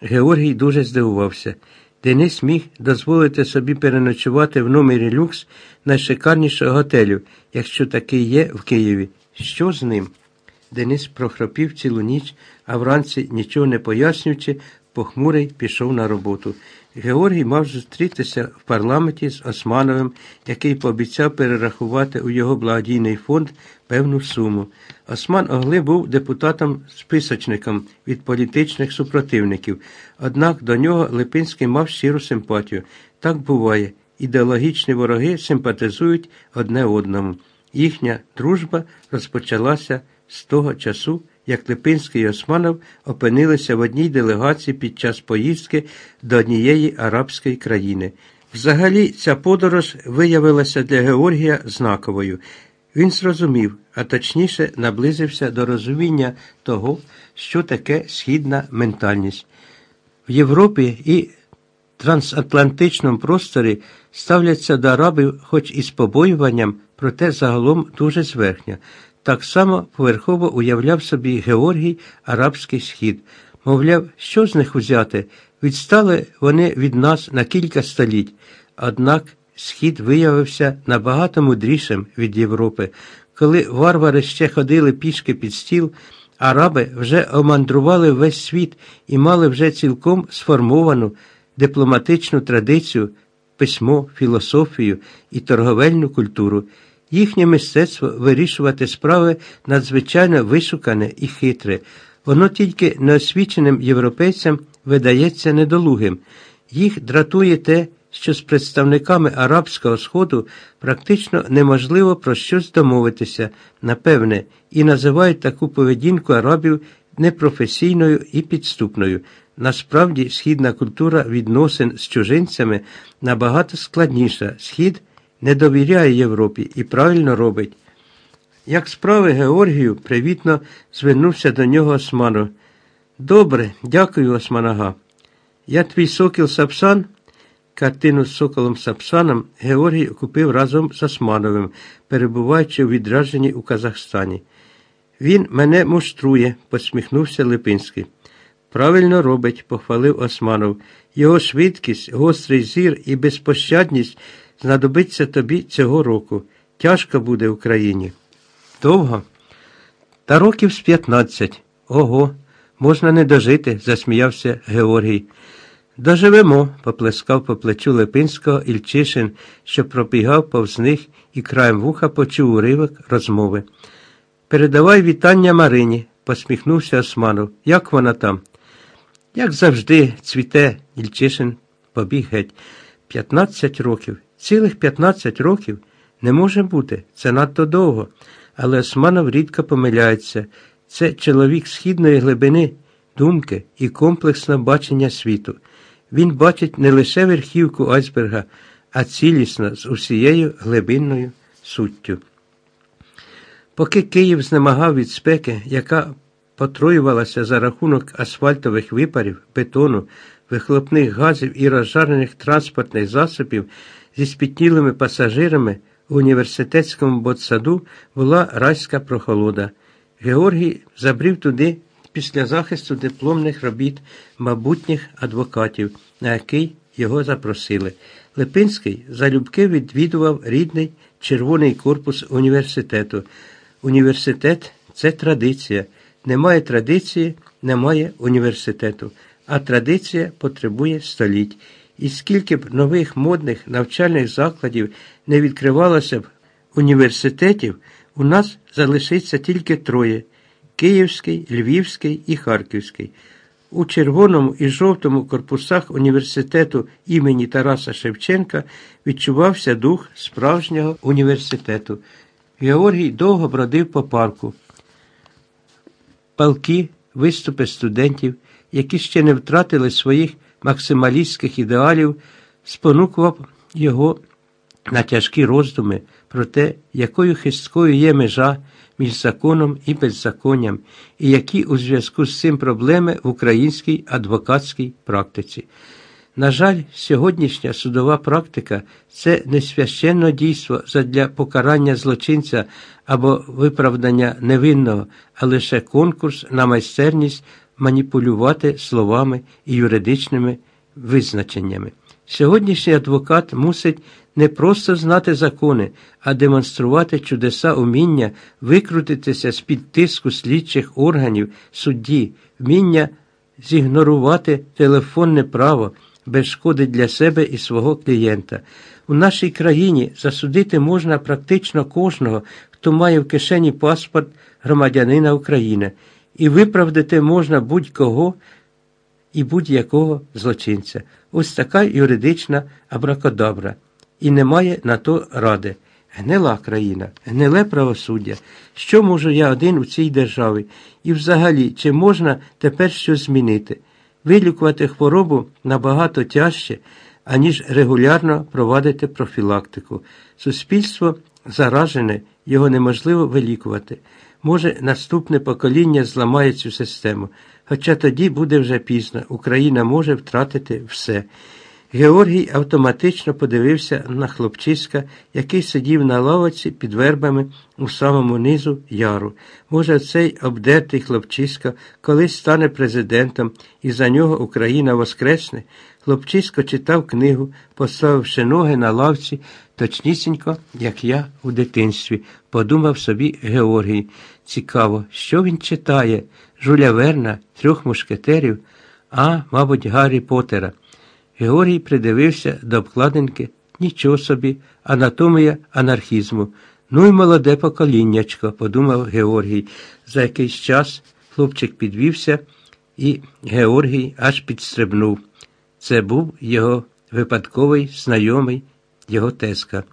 Георгій дуже здивувався. Денис міг дозволити собі переночувати в номері люкс найшикарнішого готелю, якщо такий є в Києві. Що з ним? Денис прохропів цілу ніч, а вранці, нічого не пояснюючи, похмурий пішов на роботу. Георгій мав зустрітися в парламенті з Османовим, який пообіцяв перерахувати у його благодійний фонд певну суму. Осман Огли був депутатом-списочником від політичних супротивників, однак до нього Липинський мав щиру симпатію. Так буває. Ідеологічні вороги симпатизують одне одному. Їхня дружба розпочалася з того часу, як Липинський і Османов опинилися в одній делегації під час поїздки до однієї арабської країни. Взагалі, ця подорож виявилася для Георгія знаковою. Він зрозумів, а точніше наблизився до розуміння того, що таке східна ментальність. В Європі і трансатлантичному просторі ставляться до арабів хоч і з побоюванням, проте загалом дуже зверхня. Так само поверхово уявляв собі Георгій арабський схід. Мовляв, що з них узяти? Відстали вони від нас на кілька століть. Однак схід виявився набагато мудрішим від Європи. Коли варвари ще ходили пішки під стіл, араби вже омандрували весь світ і мали вже цілком сформовану дипломатичну традицію, письмо, філософію і торговельну культуру. Їхнє мистецтво вирішувати справи надзвичайно вишукане і хитре. Воно тільки неосвіченим європейцям видається недолугим. Їх дратує те, що з представниками арабського сходу практично неможливо про щось домовитися, напевне, і називають таку поведінку арабів непрофесійною і підступною. Насправді, східна культура відносин з чужинцями набагато складніша. Схід не довіряє Європі і правильно робить. Як справи Георгію привітно звернувся до нього Османов. Добре, дякую, Османага. Я твій сокіл Сапсан. Картину з соколом Сапсаном Георгій купив разом з Османовим, перебуваючи у відраженні у Казахстані. Він мене муштрує, посміхнувся Липинський. Правильно робить, похвалив Османов. Його швидкість, гострий зір і безпощадність знадобиться тобі цього року. Тяжко буде в країні. Довго? Та років з п'ятнадцять. Ого, можна не дожити, засміявся Георгій. Доживемо, поплескав по плечу Липинського Ільчишин, що пробігав повз них і краєм вуха почув уривок розмови. Передавай вітання Марині, посміхнувся Османов. Як вона там? Як завжди, цвіте, Ільчишин побіг геть. П'ятнадцять років, цілих п'ятнадцять років не може бути, це надто довго. Але Османов рідко помиляється. Це чоловік східної глибини, думки і комплексне бачення світу. Він бачить не лише верхівку айсберга, а цілісно з усією глибинною суттю. Поки Київ знемагав від спеки, яка потроювалася за рахунок асфальтових випарів, бетону, вихлопних газів і розжарених транспортних засобів зі спітнілими пасажирами у університетському ботсаду була райська прохолода. Георгій забрів туди після захисту дипломних робіт майбутніх адвокатів, на який його запросили. Липинський залюбки відвідував рідний червоний корпус університету. Університет це традиція. Немає традиції, немає університету, а традиція потребує століть. І скільки б нових модних навчальних закладів не відкривалося б університетів, у нас залишиться тільки троє Київський, Львівський і Харківський. У червоному і жовтому корпусах університету імені Тараса Шевченка відчувався дух справжнього університету. Георгій довго бродив по парку. Палки, виступи студентів, які ще не втратили своїх максималістських ідеалів, спонукував його на тяжкі роздуми про те, якою хисткою є межа між законом і беззаконням, і які у зв'язку з цим проблеми в українській адвокатській практиці. На жаль, сьогоднішня судова практика це не священне дійство задля покарання злочинця або виправдання невинного, а лише конкурс на майстерність маніпулювати словами і юридичними визначеннями. Сьогоднішній адвокат мусить не просто знати закони, а демонструвати чудеса уміння викрутитися з під тиску слідчих органів судді, вміння зігнорувати телефонне право без шкоди для себе і свого клієнта. У нашій країні засудити можна практично кожного, хто має в кишені паспорт громадянина України, і виправдати можна будь-кого і будь-якого злочинця. Ось така юридична абракадабра. І немає на то ради. Гнила країна, гниле правосуддя. Що можу я один у цій державі? І взагалі, чи можна тепер щось змінити? Вилікувати хворобу набагато тяжче, аніж регулярно провадити профілактику. Суспільство заражене, його неможливо вилікувати. Може, наступне покоління зламає цю систему. Хоча тоді буде вже пізно, Україна може втратити все. Георгій автоматично подивився на хлопчиська, який сидів на лавоці під вербами у самому низу яру. Може, цей обдертий хлопчиська колись стане президентом, і за нього Україна воскресне. Хлопчисько читав книгу, поставивши ноги на лавці, точнісінько, як я у дитинстві, подумав собі Георгій. Цікаво, що він читає? Жуля Верна, трьох мушкетерів, а, мабуть, Гаррі Поттера. Георгій придивився до обкладинки. Нічого собі, анатомія анархізму. Ну й молоде поколіннячко, подумав Георгій. За якийсь час хлопчик підвівся, і Георгій аж підстрибнув. Це був його випадковий знайомий, його теска.